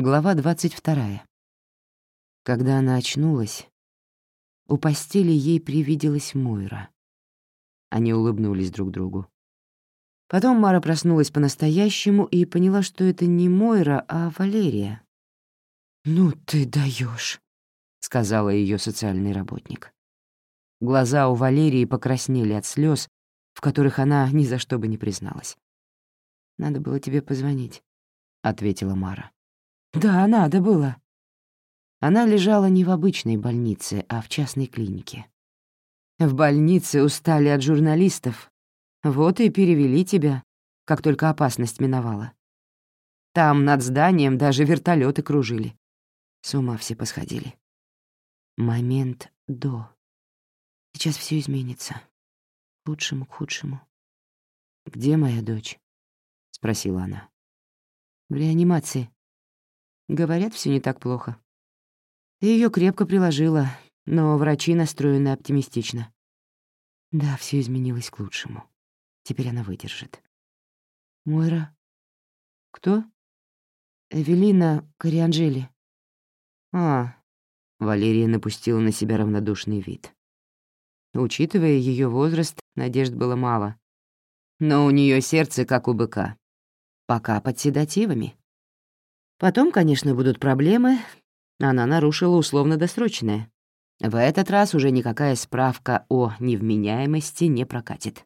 Глава 22. Когда она очнулась, у постели ей привиделась Мойра. Они улыбнулись друг другу. Потом Мара проснулась по-настоящему и поняла, что это не Мойра, а Валерия. «Ну ты даешь, сказала ее социальный работник. Глаза у Валерии покраснели от слез, в которых она ни за что бы не призналась. «Надо было тебе позвонить», — ответила Мара. «Да, надо было». Она лежала не в обычной больнице, а в частной клинике. В больнице устали от журналистов. Вот и перевели тебя, как только опасность миновала. Там над зданием даже вертолеты кружили. С ума все посходили. Момент до. Сейчас все изменится. К лучшему, к худшему. «Где моя дочь?» — спросила она. «В реанимации», Говорят, все не так плохо. Ее крепко приложила, но врачи настроены оптимистично. Да, все изменилось к лучшему. Теперь она выдержит. Мойра? Кто? Эвелина Корианджели. А, Валерия напустила на себя равнодушный вид. Учитывая ее возраст, надежд было мало. Но у нее сердце как у быка. Пока под седативами. Потом, конечно, будут проблемы. Она нарушила условно-досрочное. В этот раз уже никакая справка о невменяемости не прокатит.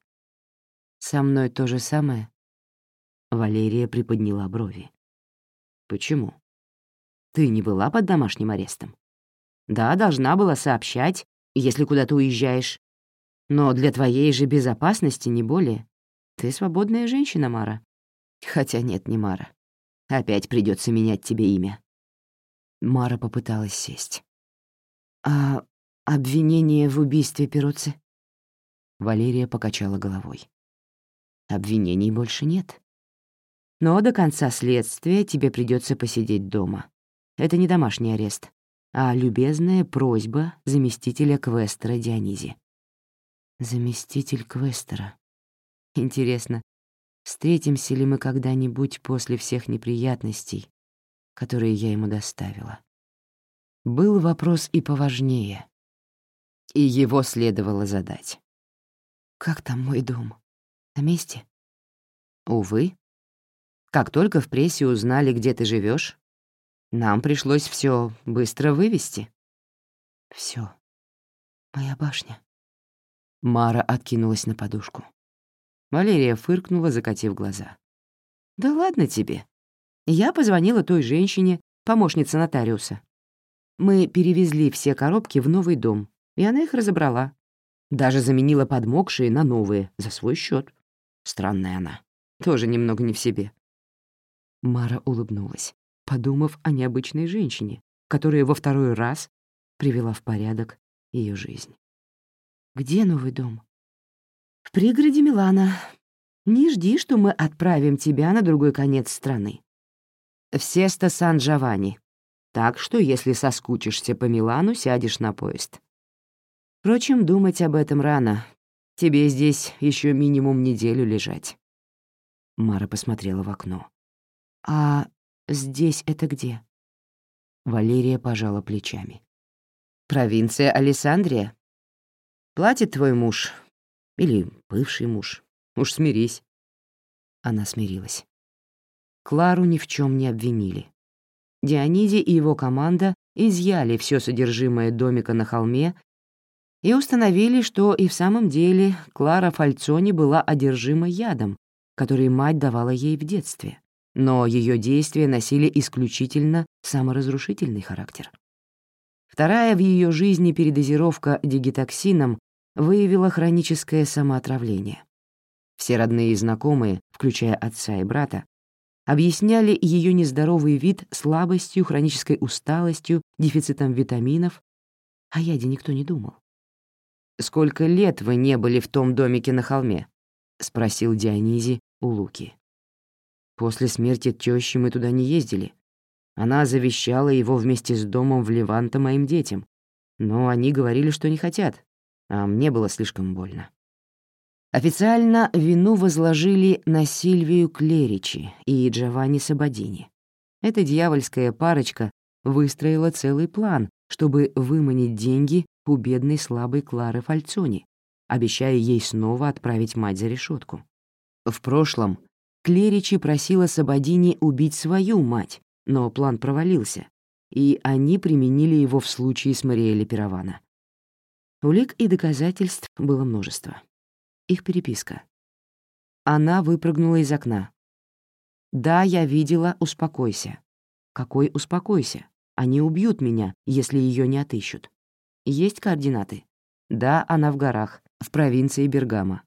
«Со мной то же самое?» Валерия приподняла брови. «Почему? Ты не была под домашним арестом? Да, должна была сообщать, если куда-то уезжаешь. Но для твоей же безопасности не более. Ты свободная женщина, Мара. Хотя нет, не Мара. Опять придется менять тебе имя». Мара попыталась сесть. «А обвинение в убийстве Перуци?» Валерия покачала головой. «Обвинений больше нет. Но до конца следствия тебе придется посидеть дома. Это не домашний арест, а любезная просьба заместителя Квестера Дионизи». «Заместитель Квестера. Интересно, встретимся ли мы когда-нибудь после всех неприятностей, которые я ему доставила. Был вопрос и поважнее, и его следовало задать. «Как там мой дом? На месте?» «Увы. Как только в прессе узнали, где ты живешь, нам пришлось все быстро вывести». Все. Моя башня». Мара откинулась на подушку. Валерия фыркнула, закатив глаза. «Да ладно тебе. Я позвонила той женщине, помощнице нотариуса. Мы перевезли все коробки в новый дом, и она их разобрала. Даже заменила подмокшие на новые, за свой счет. Странная она. Тоже немного не в себе. Мара улыбнулась, подумав о необычной женщине, которая во второй раз привела в порядок ее жизнь. «Где новый дом?» Пригороде Милана. Не жди, что мы отправим тебя на другой конец страны. В Сесто Сан-Джованни. Так что, если соскучишься по Милану, сядешь на поезд. Впрочем, думать об этом рано. Тебе здесь еще минимум неделю лежать. Мара посмотрела в окно. «А здесь это где?» Валерия пожала плечами. «Провинция Алессандрия. Платит твой муж, или бывший муж. Уж смирись». Она смирилась. Клару ни в чем не обвинили. Дионизи и его команда изъяли все содержимое домика на холме и установили, что и в самом деле Клара Фальцони была одержима ядом, который мать давала ей в детстве, но ее действия носили исключительно саморазрушительный характер. Вторая в ее жизни передозировка дигитоксином выявила хроническое самоотравление. Все родные и знакомые, включая отца и брата, объясняли ее нездоровый вид слабостью, хронической усталостью, дефицитом витаминов, а яде никто не думал. «Сколько лет вы не были в том домике на холме?» — спросил Дионизи у Луки. «После смерти тещи мы туда не ездили. Она завещала его вместе с домом в Леванто моим детям, но они говорили, что не хотят, а мне было слишком больно. Официально вину возложили на Сильвию Клеричи и Джованни Сабадини. Эта дьявольская парочка выстроила целый план, чтобы выманить деньги у бедной слабой Клары Фальцони, обещая ей снова отправить мать за решетку. В прошлом Клеричи просила Сабадини убить свою мать, но план провалился, и они применили его в случае с Мариэлли Пиравана. Улик и доказательств было множество. Их переписка. Она выпрыгнула из окна. «Да, я видела, успокойся». «Какой успокойся? Они убьют меня, если ее не отыщут». «Есть координаты?» «Да, она в горах, в провинции Бергама».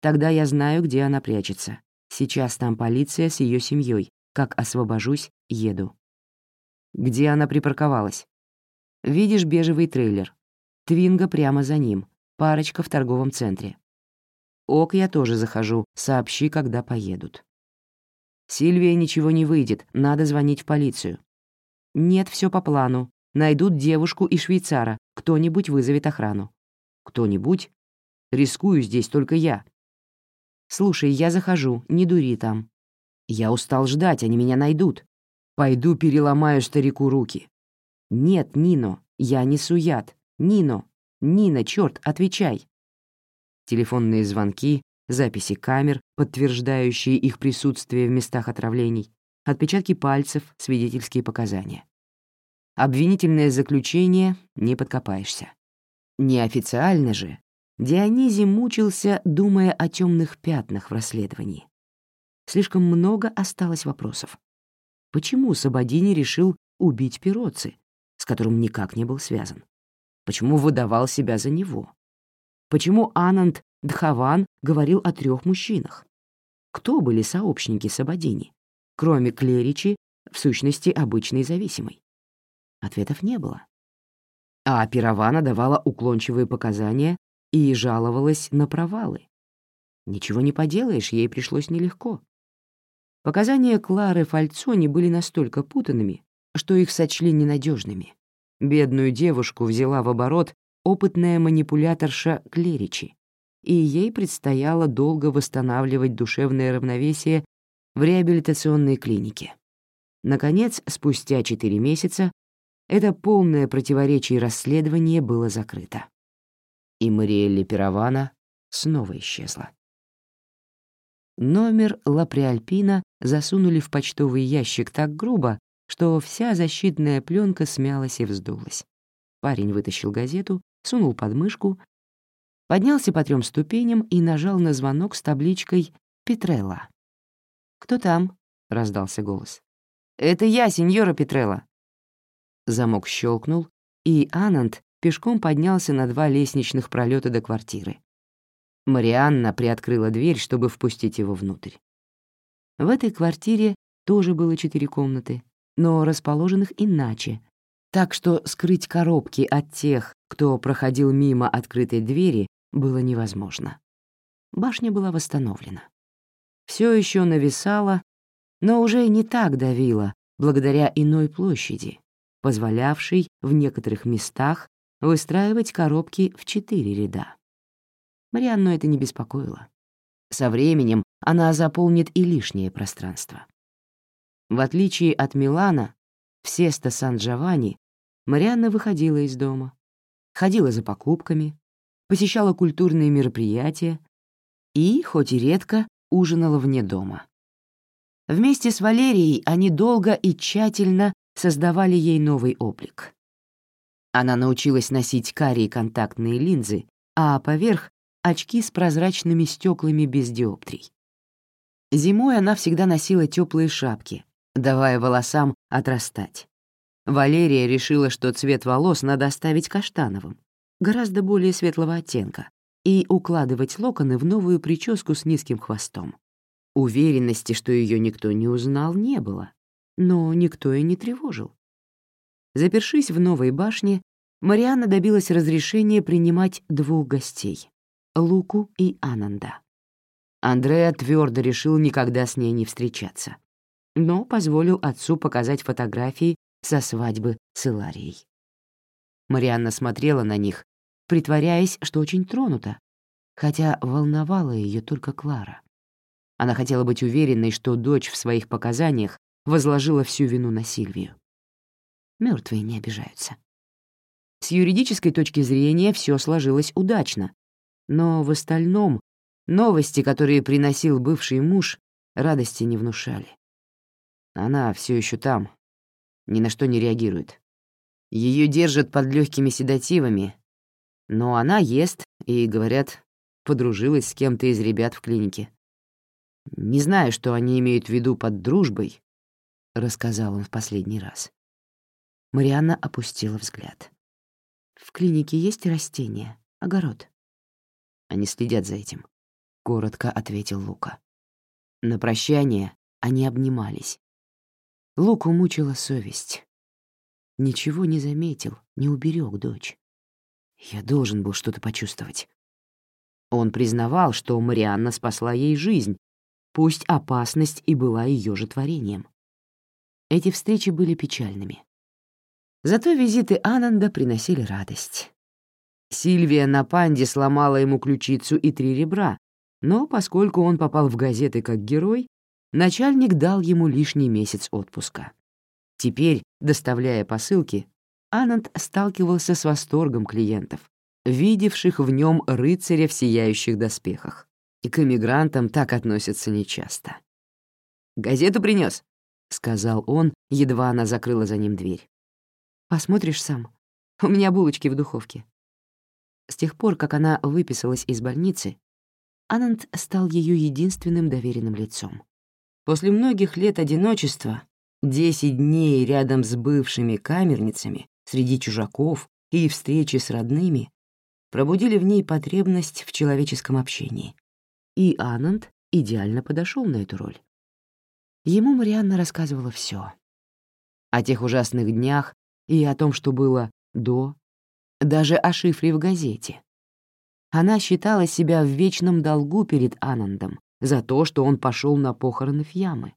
«Тогда я знаю, где она прячется. Сейчас там полиция с ее семьей. Как освобожусь, еду». «Где она припарковалась?» «Видишь бежевый трейлер. Твинга прямо за ним, парочка в торговом центре. Ок, я тоже захожу, сообщи, когда поедут. Сильвия ничего не выйдет, надо звонить в полицию. Нет, все по плану. Найдут девушку и швейцара, кто-нибудь вызовет охрану. Кто-нибудь? Рискую здесь только я. Слушай, я захожу, не дури там. Я устал ждать, они меня найдут. Пойду переломаю старику руки. Нет, Нино, я несу яд. Нино! Нина, черт, отвечай!» Телефонные звонки, записи камер, подтверждающие их присутствие в местах отравлений, отпечатки пальцев, свидетельские показания. Обвинительное заключение не подкопаешься. Неофициально же Дионизий мучился, думая о темных пятнах в расследовании. Слишком много осталось вопросов. Почему Сабадини решил убить Пироци, с которым никак не был связан? Почему выдавал себя за него? Почему Ананд Дхаван говорил о трех мужчинах? Кто были сообщники Сабадини, кроме Клеричи, в сущности, обычной зависимой? Ответов не было. А Пиравана давала уклончивые показания и жаловалась на провалы. Ничего не поделаешь, ей пришлось нелегко. Показания Клары Фальцони были настолько путанными, что их сочли ненадежными. Бедную девушку взяла в оборот опытная манипуляторша Клеричи, и ей предстояло долго восстанавливать душевное равновесие в реабилитационной клинике. Наконец, спустя четыре месяца, это полное противоречие расследование было закрыто. И Мариэлли Пиравана снова исчезла. Номер Лаприальпина засунули в почтовый ящик так грубо, что вся защитная пленка смялась и вздулась. Парень вытащил газету, сунул под мышку, поднялся по трем ступеням и нажал на звонок с табличкой «Петрелла». «Кто там?» — раздался голос. «Это я, сеньора Петрелла». Замок щелкнул, и Ананд пешком поднялся на два лестничных пролета до квартиры. Марианна приоткрыла дверь, чтобы впустить его внутрь. В этой квартире тоже было четыре комнаты, но расположенных иначе, так что скрыть коробки от тех, кто проходил мимо открытой двери, было невозможно. Башня была восстановлена. Все еще нависала, но уже не так давила, благодаря иной площади, позволявшей в некоторых местах выстраивать коробки в четыре ряда. Марианну это не беспокоило. Со временем она заполнит и лишнее пространство. В отличие от Милана, в Сеста Сан-Джованни Марианна выходила из дома, ходила за покупками, посещала культурные мероприятия и, хоть и редко, ужинала вне дома. Вместе с Валерией они долго и тщательно создавали ей новый облик. Она научилась носить карие контактные линзы, а поверх — очки с прозрачными стеклами без диоптрий. Зимой она всегда носила теплые шапки, давая волосам отрастать. Валерия решила, что цвет волос надо оставить каштановым, гораздо более светлого оттенка, и укладывать локоны в новую прическу с низким хвостом. Уверенности, что ее никто не узнал, не было, но никто и не тревожил. Запершись в новой башне, Марианна добилась разрешения принимать двух гостей — Луку и Ананда. Андреа твердо решил никогда с ней не встречаться но позволил отцу показать фотографии со свадьбы с Иларией. Марианна смотрела на них, притворяясь, что очень тронута, хотя волновала ее только Клара. Она хотела быть уверенной, что дочь в своих показаниях возложила всю вину на Сильвию. Мертвые не обижаются. С юридической точки зрения все сложилось удачно, но в остальном новости, которые приносил бывший муж, радости не внушали. Она все еще там, ни на что не реагирует. Ее держат под легкими седативами, но она ест и, говорят, подружилась с кем-то из ребят в клинике. Не знаю, что они имеют в виду под дружбой, — рассказал он в последний раз. Марианна опустила взгляд. «В клинике есть растения, огород?» «Они следят за этим», — коротко ответил Лука. На прощание они обнимались. Луку мучила совесть. Ничего не заметил, не уберег дочь. Я должен был что-то почувствовать. Он признавал, что Марианна спасла ей жизнь, пусть опасность и была ее же творением. Эти встречи были печальными. Зато визиты Ананда приносили радость. Сильвия на панде сломала ему ключицу и три ребра, но поскольку он попал в газеты как герой, начальник дал ему лишний месяц отпуска. Теперь, доставляя посылки, Ананд сталкивался с восторгом клиентов, видевших в нем рыцаря в сияющих доспехах. И к эмигрантам так относятся нечасто. «Газету принес, сказал он, едва она закрыла за ним дверь. «Посмотришь сам. У меня булочки в духовке». С тех пор, как она выписалась из больницы, Ананд стал ее единственным доверенным лицом. После многих лет одиночества, десять дней рядом с бывшими камерницами, среди чужаков и встречи с родными, пробудили в ней потребность в человеческом общении. И Ананд идеально подошел на эту роль. Ему Марианна рассказывала все О тех ужасных днях и о том, что было до, даже о шифре в газете. Она считала себя в вечном долгу перед Анандом за то, что он пошел на похороны Фьямы.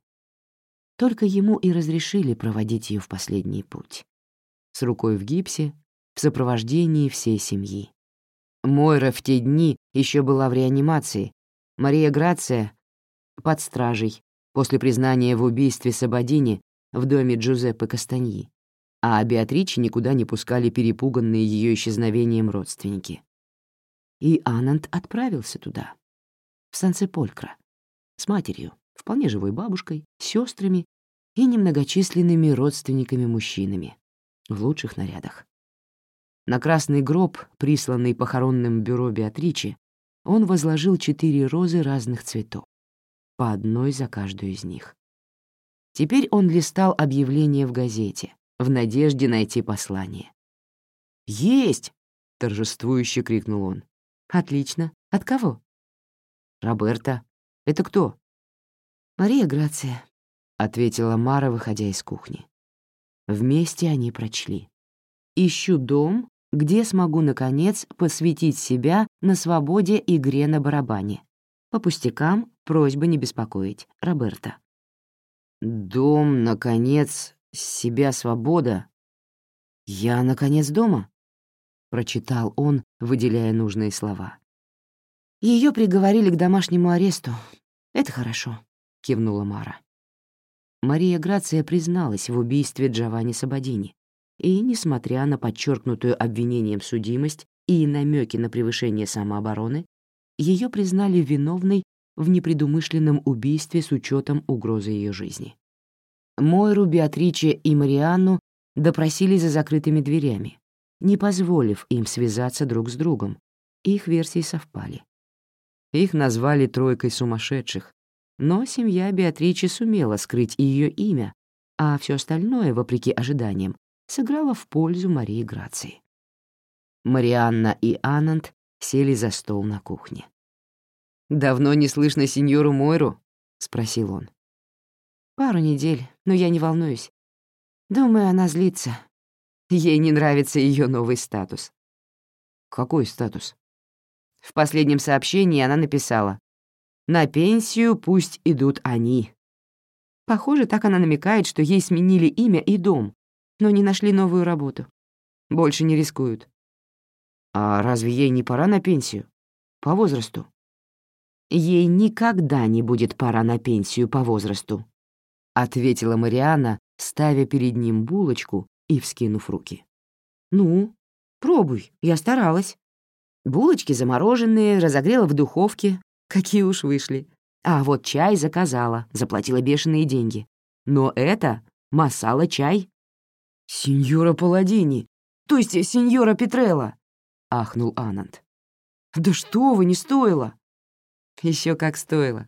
Только ему и разрешили проводить ее в последний путь. С рукой в гипсе, в сопровождении всей семьи. Мойра в те дни еще была в реанимации, Мария Грация — под стражей после признания в убийстве Сабадини в доме Джузеппе Кастаньи, а Беатриче никуда не пускали перепуганные ее исчезновением родственники. И Ананд отправился туда, в Сан-Сеполькро, с матерью, вполне живой бабушкой, сестрами и немногочисленными родственниками-мужчинами в лучших нарядах. На красный гроб, присланный похоронным бюро Беатричи, он возложил четыре розы разных цветов, по одной за каждую из них. Теперь он листал объявление в газете, в надежде найти послание. «Есть!» — торжествующе крикнул он. «Отлично. От кого?» «Роберта. Это кто?» «Мария Грация», — ответила Мара, выходя из кухни. Вместе они прочли. «Ищу дом, где смогу, наконец, посвятить себя на свободе игре на барабане. По пустякам просьба не беспокоить. Роберта». «Дом, наконец, себя свобода. Я, наконец, дома?» — прочитал он, выделяя нужные слова. Ее приговорили к домашнему аресту. Это хорошо», — кивнула Мара. Мария Грация призналась в убийстве Джованни Сабадини, и, несмотря на подчеркнутую обвинением судимость и намеки на превышение самообороны, ее признали виновной в непредумышленном убийстве с учетом угрозы ее жизни. Мойру, Беатриче и Марианну допросили за закрытыми дверями, не позволив им связаться друг с другом. Их версии совпали. Их назвали «тройкой сумасшедших», но семья Беатричи сумела скрыть ее имя, а все остальное, вопреки ожиданиям, сыграло в пользу Марии Грации. Марианна и Ананд сели за стол на кухне. «Давно не слышно сеньору Мойру?» — спросил он. «Пару недель, но я не волнуюсь. Думаю, она злится. Ей не нравится ее новый статус». «Какой статус?» В последнем сообщении она написала на пенсию пусть идут они. Похоже, так она намекает, что ей сменили имя и дом, но не нашли новую работу. Больше не рискуют. А разве ей не пора на пенсию? По возрасту? Ей никогда не будет пора на пенсию по возрасту. — ответила Мариана, ставя перед ним булочку и вскинув руки. «Ну, пробуй, я старалась. Булочки замороженные, разогрела в духовке. Какие уж вышли. А вот чай заказала, заплатила бешеные деньги. Но это масала-чай». «Сеньора Паладини, то есть сеньора Петрелла», — ахнул Ананд. «Да что вы, не стоило!» Еще как стоило.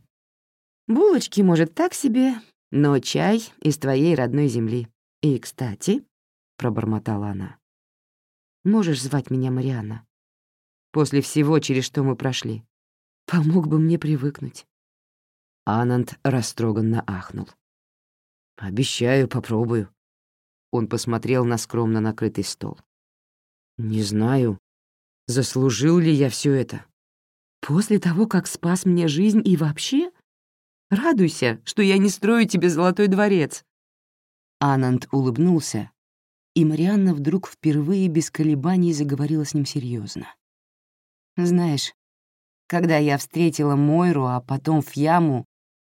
Булочки, может, так себе, но чай из твоей родной земли. И, кстати, — пробормотала она, — можешь звать меня Марианна. После всего, через что мы прошли. Помог бы мне привыкнуть. Ананд растроганно ахнул. «Обещаю, попробую». Он посмотрел на скромно накрытый стол. «Не знаю, заслужил ли я все это». «После того, как спас мне жизнь и вообще? Радуйся, что я не строю тебе золотой дворец». Ананд улыбнулся, и Марианна вдруг впервые без колебаний заговорила с ним серьезно. «Знаешь, когда я встретила Мойру, а потом Фьяму,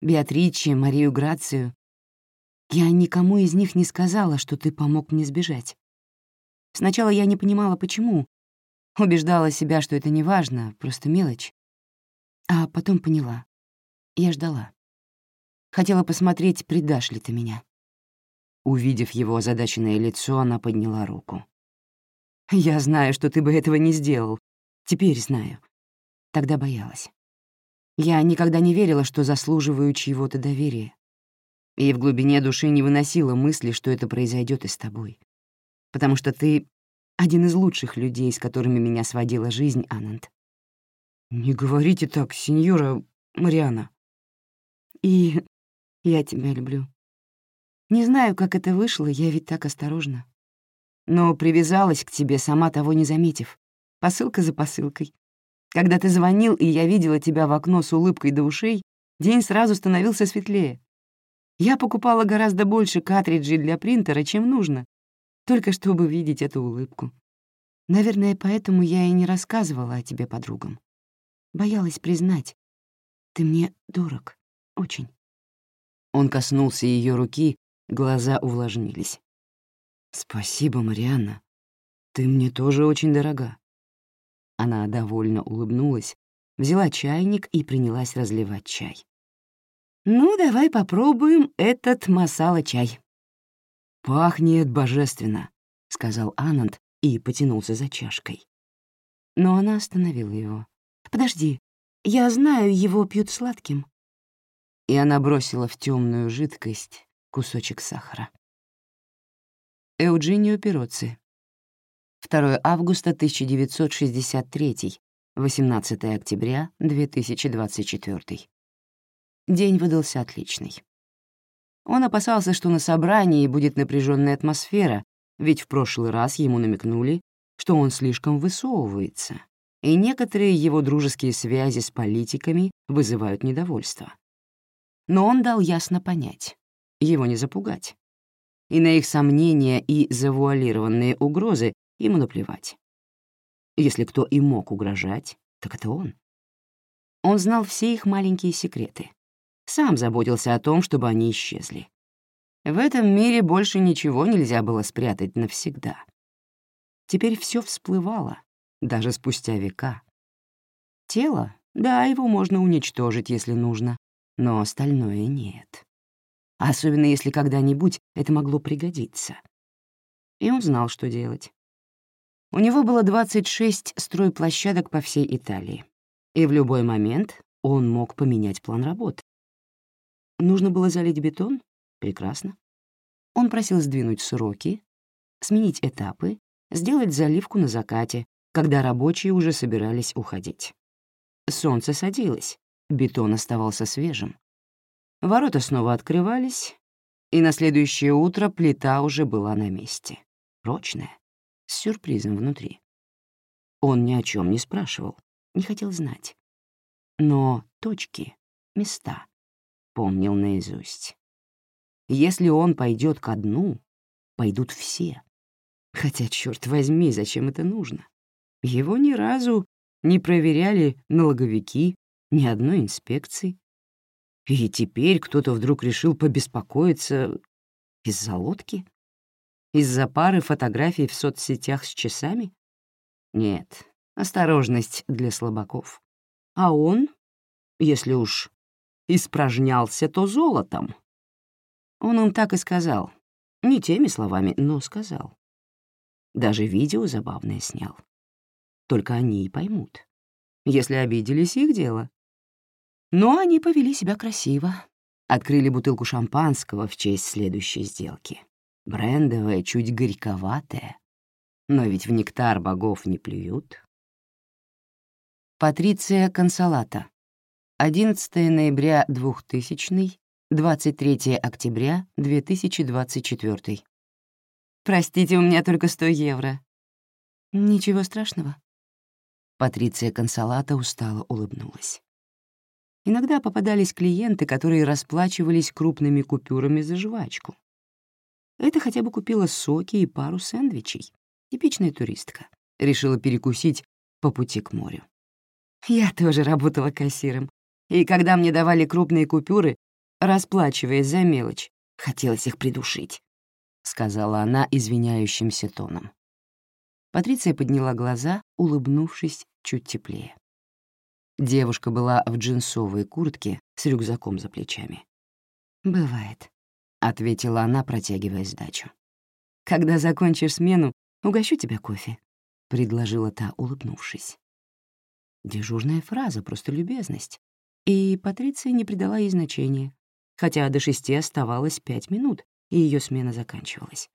Беатриче, Марию Грацию, я никому из них не сказала, что ты помог мне сбежать. Сначала я не понимала, почему. Убеждала себя, что это не важно, просто мелочь. А потом поняла. Я ждала. Хотела посмотреть, предашь ли ты меня. Увидев его озадаченное лицо, она подняла руку. «Я знаю, что ты бы этого не сделал. Теперь знаю. Тогда боялась. Я никогда не верила, что заслуживаю чьего-то доверия. И в глубине души не выносила мысли, что это произойдет и с тобой. Потому что ты один из лучших людей, с которыми меня сводила жизнь, Ананд. «Не говорите так, сеньора Мариана». «И я тебя люблю. Не знаю, как это вышло, я ведь так осторожна. Но привязалась к тебе, сама того не заметив. Посылка за посылкой. Когда ты звонил, и я видела тебя в окно с улыбкой до ушей, день сразу становился светлее. Я покупала гораздо больше картриджей для принтера, чем нужно, только чтобы видеть эту улыбку. Наверное, поэтому я и не рассказывала о тебе подругам. Боялась признать. Ты мне дорог. Очень. Он коснулся ее руки, глаза увлажнились. «Спасибо, Марианна. Ты мне тоже очень дорога». Она довольно улыбнулась, взяла чайник и принялась разливать чай. «Ну, давай попробуем этот масала-чай». «Пахнет божественно», — сказал Ананд и потянулся за чашкой. Но она остановила его. «Подожди, я знаю, его пьют сладким». И она бросила в темную жидкость кусочек сахара. Эуджинио Пироци, 2 августа 1963, 18 октября 2024. День выдался отличный. Он опасался, что на собрании будет напряженная атмосфера, ведь в прошлый раз ему намекнули, что он слишком высовывается, и некоторые его дружеские связи с политиками вызывают недовольство. Но он дал ясно понять, его не запугать. И на их сомнения и завуалированные угрозы ему наплевать. Если кто и мог угрожать, так это он. Он знал все их маленькие секреты. Сам заботился о том, чтобы они исчезли. В этом мире больше ничего нельзя было спрятать навсегда. Теперь все всплывало, даже спустя века. Тело, да, его можно уничтожить, если нужно, но остальное нет. Особенно если когда-нибудь это могло пригодиться. И он знал, что делать. У него было 26 стройплощадок по всей Италии, и в любой момент он мог поменять план работы. Нужно было залить бетон? Прекрасно. Он просил сдвинуть сроки, сменить этапы, сделать заливку на закате, когда рабочие уже собирались уходить. Солнце садилось, бетон оставался свежим. Ворота снова открывались, и на следующее утро плита уже была на месте. Прочная, с сюрпризом внутри. Он ни о чем не спрашивал, не хотел знать. Но точки, места помнил наизусть. Если он пойдет ко дну, пойдут все. Хотя, черт возьми, зачем это нужно? Его ни разу не проверяли налоговики, ни одной инспекции. И теперь кто-то вдруг решил побеспокоиться из-за лодки? Из-за пары фотографий в соцсетях с часами? Нет, осторожность для слабаков. А он, если уж испражнялся, то золотом. Он им так и сказал. Не теми словами, но сказал. Даже видео забавное снял. Только они и поймут. Если обиделись, их дело. Но они повели себя красиво. Открыли бутылку шампанского в честь следующей сделки. Брендовая, чуть горьковатая. Но ведь в нектар богов не плюют. Патриция Консолата. 11 ноября 2000 23 октября 2024. Простите, у меня только 100 евро. Ничего страшного. Патриция Консолата устало улыбнулась. Иногда попадались клиенты, которые расплачивались крупными купюрами за жвачку. Это хотя бы купила соки и пару сэндвичей. Типичная туристка. Решила перекусить по пути к морю. Я тоже работала кассиром. И когда мне давали крупные купюры, расплачиваясь за мелочь, хотелось их придушить. — сказала она извиняющимся тоном. Патриция подняла глаза, улыбнувшись чуть теплее. Девушка была в джинсовой куртке с рюкзаком за плечами. «Бывает», — ответила она, протягивая сдачу. «Когда закончишь смену, угощу тебя кофе», — предложила та, улыбнувшись. Дежурная фраза, просто любезность. И Патриция не придала ей значения, хотя до шести оставалось пять минут, и ее смена заканчивалась.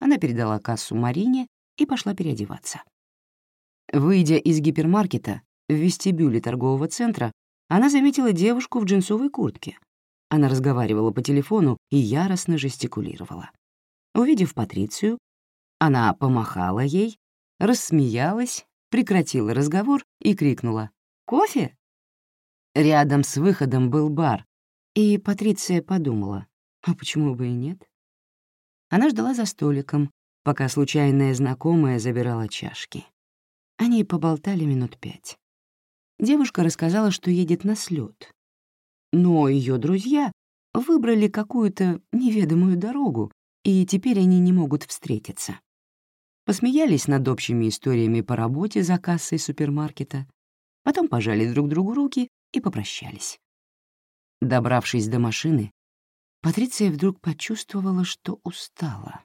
Она передала кассу Марине и пошла переодеваться. Выйдя из гипермаркета, в вестибюле торгового центра, она заметила девушку в джинсовой куртке. Она разговаривала по телефону и яростно жестикулировала. Увидев Патрицию, она помахала ей, рассмеялась, прекратила разговор и крикнула «Кофе?». Рядом с выходом был бар, и Патриция подумала, а почему бы и нет? Она ждала за столиком, пока случайная знакомая забирала чашки. Они поболтали минут пять. Девушка рассказала, что едет на слет, Но ее друзья выбрали какую-то неведомую дорогу, и теперь они не могут встретиться. Посмеялись над общими историями по работе за кассой супермаркета, потом пожали друг другу руки и попрощались. Добравшись до машины, Патриция вдруг почувствовала, что устала.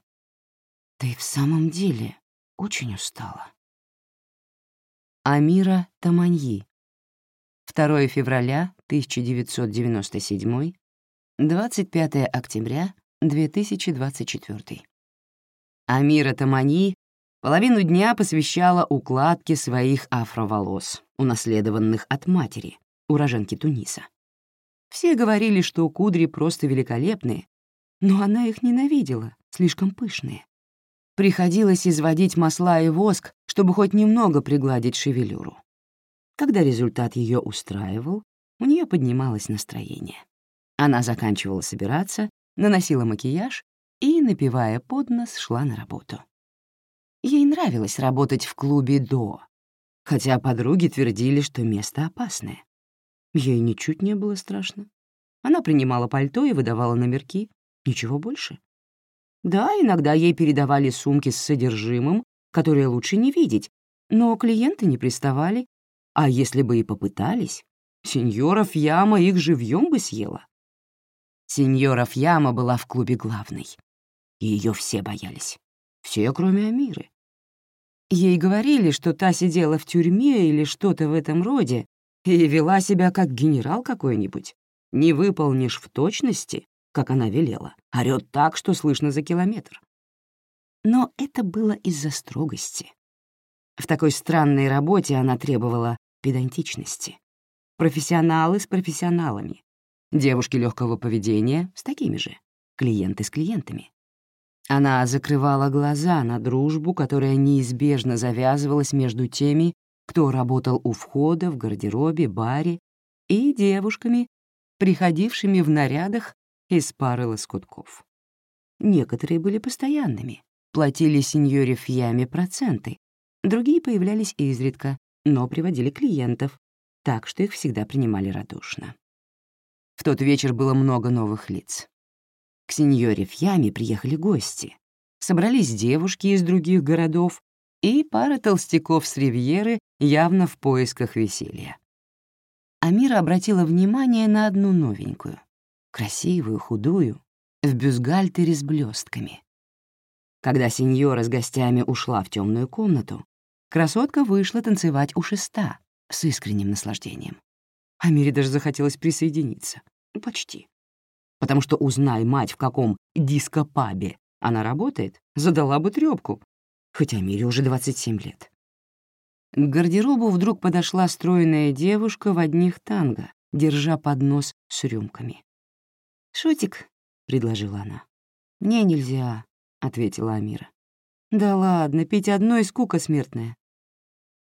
И в самом деле очень устала. Амира Таманьи. 2 февраля 1997, 25 октября 2024. Амира Таманьи половину дня посвящала укладке своих афроволос, унаследованных от матери, уроженки Туниса. Все говорили, что кудри просто великолепные, но она их ненавидела, слишком пышные. Приходилось изводить масла и воск, чтобы хоть немного пригладить шевелюру. Когда результат ее устраивал, у нее поднималось настроение. Она заканчивала собираться, наносила макияж и, напивая под нос, шла на работу. Ей нравилось работать в клубе «До», хотя подруги твердили, что место опасное. Ей ничуть не было страшно. Она принимала пальто и выдавала номерки. Ничего больше. Да, иногда ей передавали сумки с содержимым, которые лучше не видеть, но клиенты не приставали, а если бы и попытались, сеньора Фьяма их живьем бы съела. Сеньора Фьяма была в клубе главной, и ее все боялись. Все, кроме Амиры. Ей говорили, что та сидела в тюрьме или что-то в этом роде, и вела себя как генерал какой-нибудь. Не выполнишь в точности, как она велела, орёт так, что слышно за километр. Но это было из-за строгости. В такой странной работе она требовала педантичности. Профессионалы с профессионалами. Девушки легкого поведения с такими же. Клиенты с клиентами. Она закрывала глаза на дружбу, которая неизбежно завязывалась между теми, кто работал у входа, в гардеробе, баре, и девушками, приходившими в нарядах из пары лоскутков. Некоторые были постоянными, платили сеньоре Фьяме проценты, другие появлялись изредка, но приводили клиентов, так что их всегда принимали радушно. В тот вечер было много новых лиц. К сеньоре Фьяме приехали гости. Собрались девушки из других городов и пара толстяков с ривьеры явно в поисках веселья. Амира обратила внимание на одну новенькую, красивую, худую, в бюстгальтере с блестками. Когда сеньора с гостями ушла в темную комнату, красотка вышла танцевать у шеста с искренним наслаждением. Амире даже захотелось присоединиться. Почти. Потому что, узнай мать, в каком дископабе она работает, задала бы трёпку, хотя Амире уже 27 лет. К гардеробу вдруг подошла стройная девушка в одних танго, держа поднос с рюмками. «Шутик», — предложила она. «Мне нельзя», — ответила Амира. «Да ладно, пить одной скука смертная».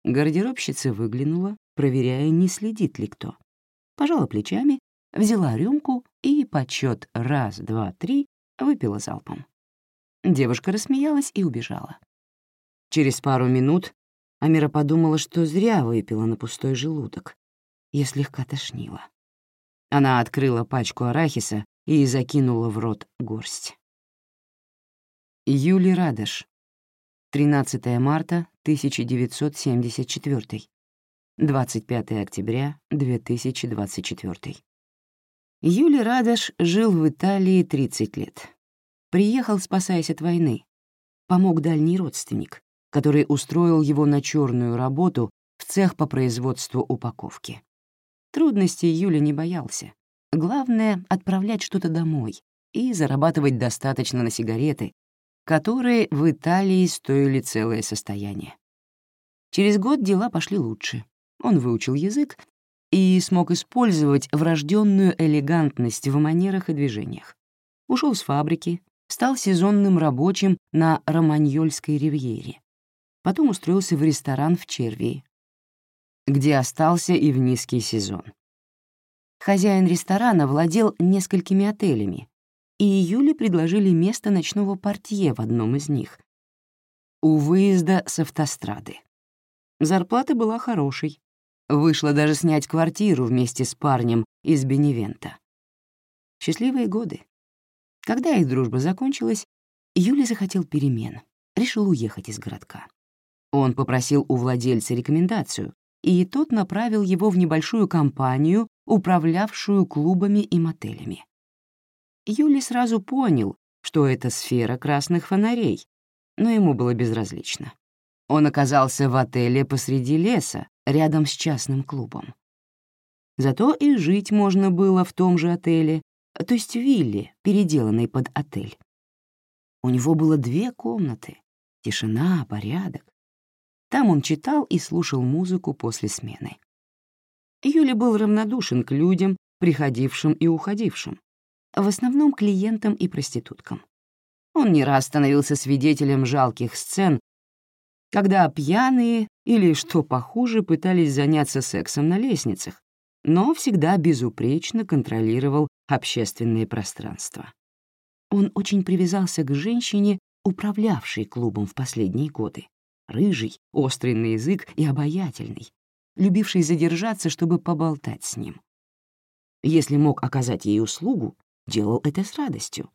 Гардеробщица выглянула, проверяя, не следит ли кто. Пожала плечами, взяла рюмку и подсчет раз, два, три выпила залпом. Девушка рассмеялась и убежала. Через пару минут Амира подумала, что зря выпила на пустой желудок. Ее слегка тошнило. Она открыла пачку арахиса и закинула в рот горсть. Юли Радыш. 13 марта 1974. 25 октября 2024. Юли Радыш жил в Италии 30 лет. Приехал, спасаясь от войны. Помог дальний родственник, который устроил его на черную работу в цех по производству упаковки. Трудностей Юля не боялся. Главное — отправлять что-то домой и зарабатывать достаточно на сигареты, которые в Италии стоили целое состояние. Через год дела пошли лучше. Он выучил язык и смог использовать врожденную элегантность в манерах и движениях. Ушел с фабрики, стал сезонным рабочим на Романьольской ривьере. Потом устроился в ресторан в Червии, где остался и в низкий сезон. Хозяин ресторана владел несколькими отелями, и Юле предложили место ночного портье в одном из них, у выезда с автострады. Зарплата была хорошей. Вышло даже снять квартиру вместе с парнем из Беневента. Счастливые годы. Когда их дружба закончилась, Юля захотел перемен, решил уехать из городка. Он попросил у владельца рекомендацию, и тот направил его в небольшую компанию управлявшую клубами и мотелями. Юли сразу понял, что это сфера красных фонарей, но ему было безразлично. Он оказался в отеле посреди леса, рядом с частным клубом. Зато и жить можно было в том же отеле, то есть вилле, переделанной под отель. У него было две комнаты, тишина, порядок. Там он читал и слушал музыку после смены. Юля был равнодушен к людям, приходившим и уходившим, в основном клиентам и проституткам. Он не раз становился свидетелем жалких сцен, когда пьяные или, что похуже, пытались заняться сексом на лестницах, но всегда безупречно контролировал общественное пространство. Он очень привязался к женщине, управлявшей клубом в последние годы. Рыжий, острый на язык и обаятельный, любивший задержаться, чтобы поболтать с ним. Если мог оказать ей услугу, делал это с радостью.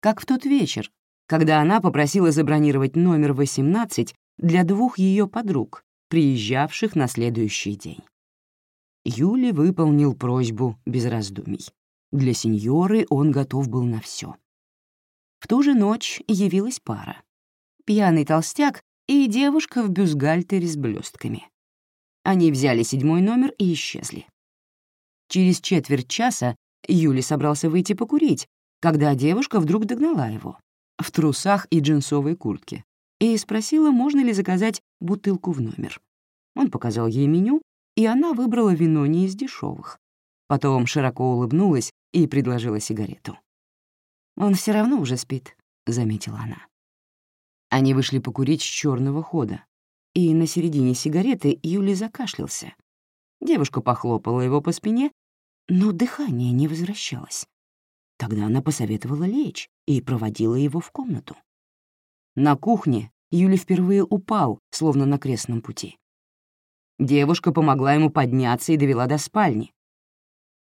Как в тот вечер, когда она попросила забронировать номер 18 для двух ее подруг, приезжавших на следующий день. Юли выполнил просьбу без раздумий. Для сеньоры он готов был на все. В ту же ночь явилась пара. Пьяный толстяк и девушка в бюстгальтере с блестками. Они взяли седьмой номер и исчезли. Через четверть часа Юли собрался выйти покурить, когда девушка вдруг догнала его в трусах и джинсовой куртке и спросила, можно ли заказать бутылку в номер. Он показал ей меню, и она выбрала вино не из дешевых. Потом широко улыбнулась и предложила сигарету. «Он все равно уже спит», — заметила она. Они вышли покурить с черного хода, и на середине сигареты Юли закашлялся. Девушка похлопала его по спине, но дыхание не возвращалось. Тогда она посоветовала лечь и проводила его в комнату. На кухне Юли впервые упал, словно на крестном пути. Девушка помогла ему подняться и довела до спальни.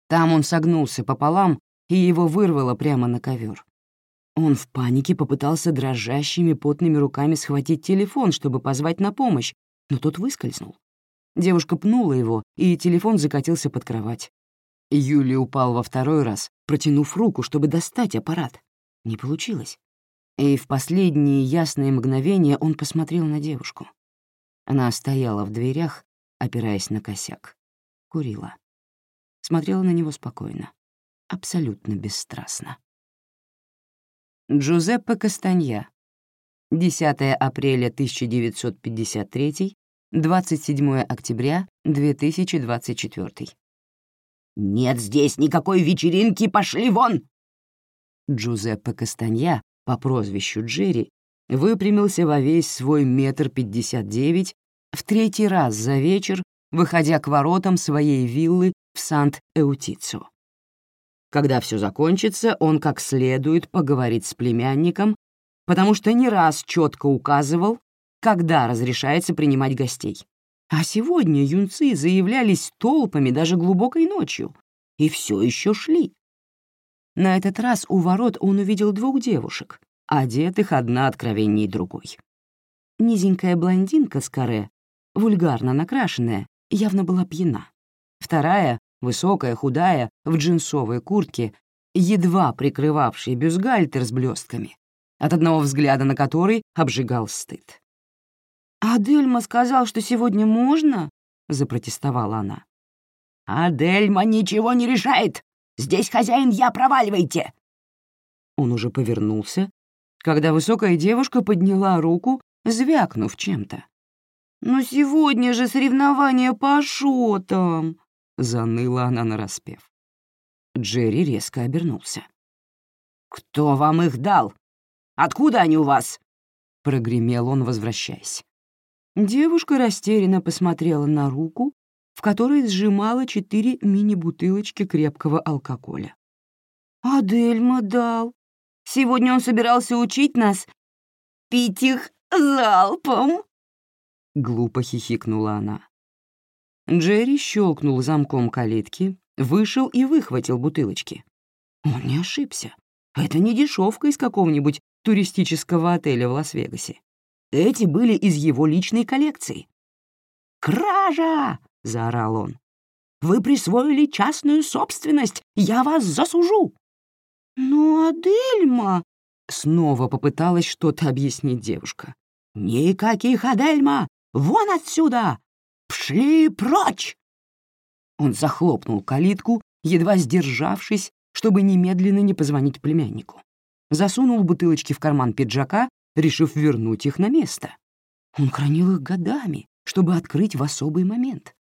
Там он согнулся пополам, и его вырвало прямо на ковер. Он в панике попытался дрожащими потными руками схватить телефон, чтобы позвать на помощь, но тот выскользнул. Девушка пнула его, и телефон закатился под кровать. Юли упал во второй раз, протянув руку, чтобы достать аппарат. Не получилось. И в последние ясные мгновения он посмотрел на девушку. Она стояла в дверях, опираясь на косяк. Курила. Смотрела на него спокойно, абсолютно бесстрастно. Джузеппе Кастанья. 10 апреля 1953, 27 октября 2024. «Нет здесь никакой вечеринки, пошли вон!» Джузеппе Кастанья по прозвищу Джерри выпрямился во весь свой метр пятьдесят девять в третий раз за вечер, выходя к воротам своей виллы в Сант-Эутицу. Когда все закончится, он как следует поговорит с племянником, потому что не раз четко указывал, когда разрешается принимать гостей. А сегодня юнцы заявлялись толпами даже глубокой ночью и все еще шли. На этот раз у ворот он увидел двух девушек, одетых одна откровенней другой. Низенькая блондинка с каре, вульгарно накрашенная, явно была пьяна. Вторая, высокая, худая, в джинсовой куртке, едва прикрывавшей бюстгальтер с блестками, от одного взгляда на который обжигал стыд. «Адельма сказал, что сегодня можно?» — запротестовала она. «Адельма ничего не решает! Здесь хозяин я, проваливайте!» Он уже повернулся, когда высокая девушка подняла руку, звякнув чем-то. «Но сегодня же соревнования по шотам!» — заныла она нараспев. Джерри резко обернулся. «Кто вам их дал? Откуда они у вас?» — прогремел он, возвращаясь. Девушка растерянно посмотрела на руку, в которой сжимала четыре мини-бутылочки крепкого алкоголя. «Адельма дал. Сегодня он собирался учить нас пить их залпом!» Глупо хихикнула она. Джерри щелкнул замком калитки, вышел и выхватил бутылочки. Он не ошибся. Это не дешевка из какого-нибудь туристического отеля в Лас-Вегасе. Эти были из его личной коллекции. «Кража!» — заорал он. «Вы присвоили частную собственность! Я вас засужу!» «Ну, Адельма...» — снова попыталась что-то объяснить девушка. «Никаких Адельма! Вон отсюда! Пшли прочь!» Он захлопнул калитку, едва сдержавшись, чтобы немедленно не позвонить племяннику. Засунул бутылочки в карман пиджака, решив вернуть их на место. Он хранил их годами, чтобы открыть в особый момент.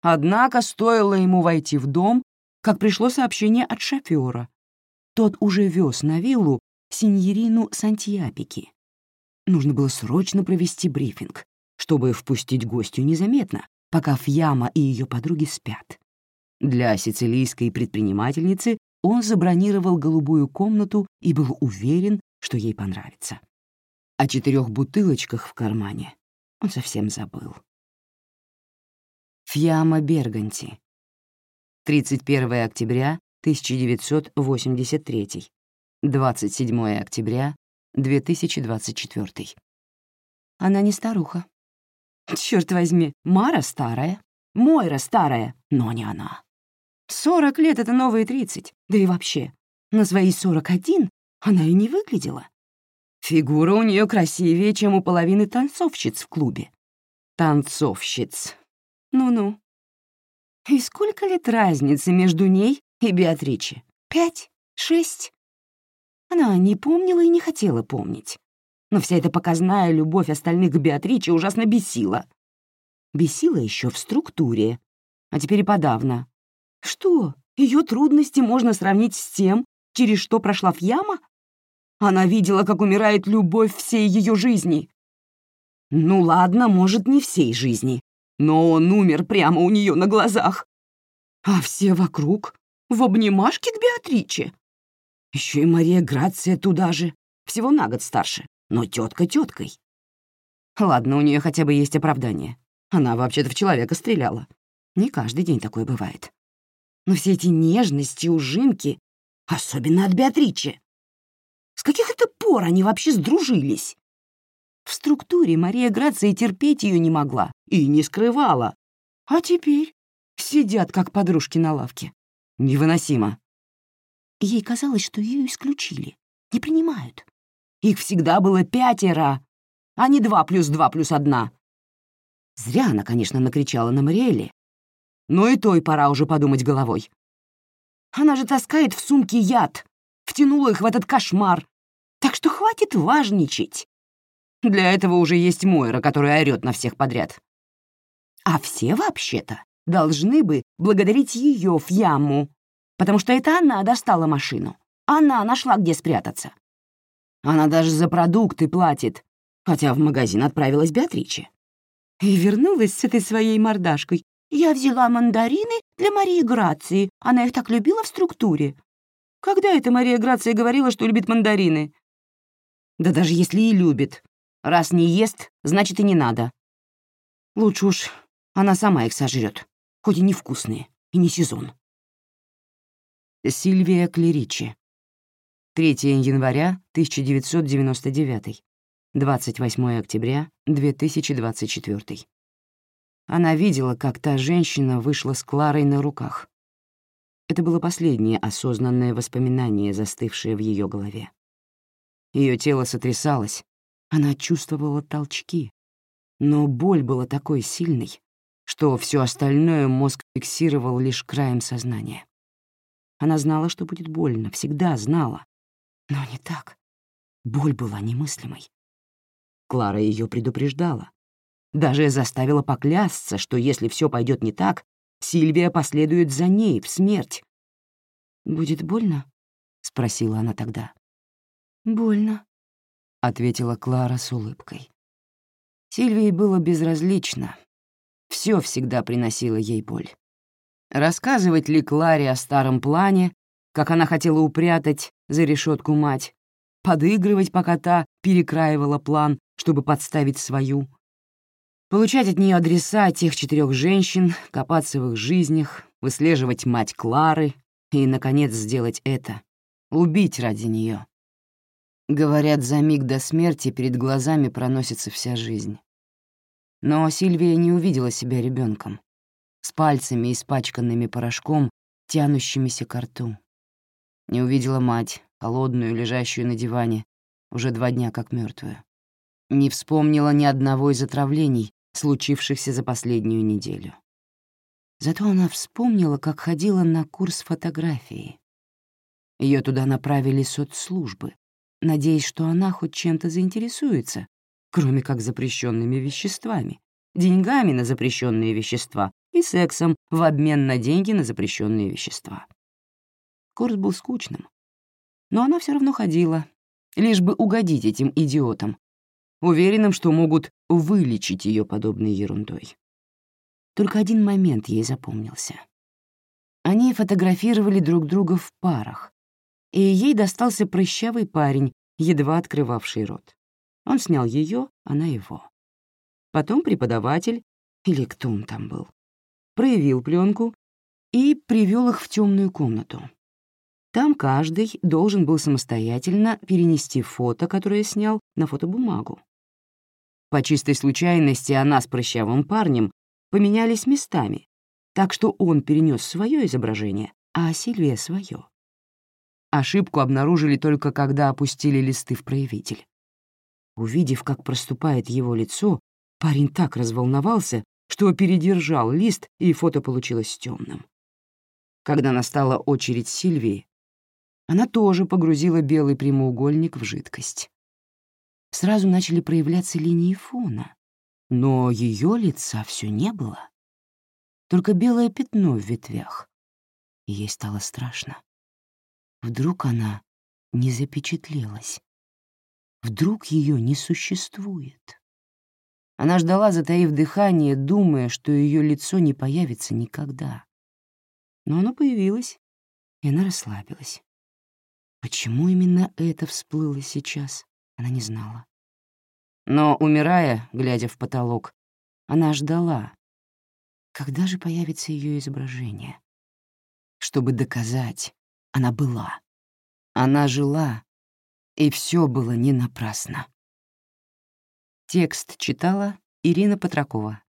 Однако стоило ему войти в дом, как пришло сообщение от шофера. Тот уже вез на виллу синьерину Сантьяпики. Нужно было срочно провести брифинг, чтобы впустить гостю незаметно, пока Фьяма и ее подруги спят. Для сицилийской предпринимательницы он забронировал голубую комнату и был уверен, что ей понравится. О четырех бутылочках в кармане он совсем забыл. Фьяма Берганти. 31 октября 1983. 27 октября 2024. Она не старуха. Черт возьми, Мара старая, Мойра старая, но не она. Сорок лет — это новые тридцать, да и вообще, на свои сорок один она и не выглядела. Фигура у нее красивее, чем у половины танцовщиц в клубе. Танцовщиц. Ну-ну. И сколько лет разницы между ней и Беатриче? Пять? Шесть? Она не помнила и не хотела помнить но вся эта показная любовь остальных к Беатриче ужасно бесила. Бесила еще в структуре, а теперь и подавно. Что, ее трудности можно сравнить с тем, через что прошла Фьяма? Она видела, как умирает любовь всей ее жизни. Ну ладно, может, не всей жизни, но он умер прямо у нее на глазах. А все вокруг в обнимашке к Беатриче. Еще и Мария Грация туда же, всего на год старше но тетка теткой. Ладно, у нее хотя бы есть оправдание. Она вообще-то в человека стреляла. Не каждый день такое бывает. Но все эти нежности, ужимки, особенно от Беатричи. С каких это пор они вообще сдружились? В структуре Мария Грация терпеть ее не могла и не скрывала. А теперь сидят, как подружки на лавке. Невыносимо. Ей казалось, что ее исключили, не принимают. Их всегда было пятеро, а не два плюс два плюс одна. Зря она, конечно, накричала на Мариэле. Но и той пора уже подумать головой. Она же таскает в сумке яд, втянула их в этот кошмар. Так что хватит важничать. Для этого уже есть Мойра, которая орёт на всех подряд. А все вообще-то должны бы благодарить ее в яму, потому что это она достала машину. Она нашла, где спрятаться. Она даже за продукты платит, хотя в магазин отправилась Беатриче. И вернулась с этой своей мордашкой. Я взяла мандарины для Марии Грации. Она их так любила в структуре. Когда это Мария Грация говорила, что любит мандарины? Да даже если и любит. Раз не ест, значит и не надо. Лучше уж она сама их сожрет, хоть и невкусные, и не сезон. Сильвия Клеричи. 3 января 1999. 28 октября 2024. Она видела, как та женщина вышла с Кларой на руках. Это было последнее осознанное воспоминание, застывшее в ее голове. Ее тело сотрясалось, она чувствовала толчки, но боль была такой сильной, что все остальное мозг фиксировал лишь краем сознания. Она знала, что будет больно, всегда знала, но не так. Боль была немыслимой. Клара ее предупреждала. Даже заставила поклясться, что если все пойдет не так, Сильвия последует за ней в смерть. «Будет больно?» — спросила она тогда. «Больно», — ответила Клара с улыбкой. Сильвии было безразлично. Все всегда приносило ей боль. Рассказывать ли Кларе о старом плане, как она хотела упрятать за решетку мать, подыгрывать, пока та перекраивала план, чтобы подставить свою, получать от нее адреса тех четырех женщин, копаться в их жизнях, выслеживать мать Клары и, наконец, сделать это — убить ради нее. Говорят, за миг до смерти перед глазами проносится вся жизнь. Но Сильвия не увидела себя ребенком, с пальцами, испачканными порошком, тянущимися к рту. Не увидела мать, холодную, лежащую на диване, уже два дня как мертвую. Не вспомнила ни одного из отравлений, случившихся за последнюю неделю. Зато она вспомнила, как ходила на курс фотографии. Ее туда направили соцслужбы, надеясь, что она хоть чем-то заинтересуется, кроме как запрещенными веществами, деньгами на запрещенные вещества и сексом в обмен на деньги на запрещенные вещества. Курс был скучным. Но она все равно ходила, лишь бы угодить этим идиотам, уверенным, что могут вылечить ее подобной ерундой. Только один момент ей запомнился. Они фотографировали друг друга в парах, и ей достался прыщавый парень, едва открывавший рот. Он снял ее, она его. Потом преподаватель, или кто он там был, проявил пленку и привел их в темную комнату. Там каждый должен был самостоятельно перенести фото, которое снял, на фотобумагу. По чистой случайности она с прыщавым парнем поменялись местами, так что он перенес свое изображение, а Сильвия — свое. Ошибку обнаружили только когда опустили листы в проявитель. Увидев, как проступает его лицо, парень так разволновался, что передержал лист, и фото получилось темным. Когда настала очередь Сильвии, она тоже погрузила белый прямоугольник в жидкость. Сразу начали проявляться линии фона, но ее лица все не было. Только белое пятно в ветвях. Ей стало страшно. Вдруг она не запечатлелась. Вдруг ее не существует. Она ждала, затаив дыхание, думая, что ее лицо не появится никогда. Но оно появилось, и она расслабилась. Почему именно это всплыло сейчас, она не знала. Но, умирая, глядя в потолок, она ждала, когда же появится ее изображение. чтобы доказать, она была. Она жила, и все было не напрасно. Текст читала Ирина Патракова.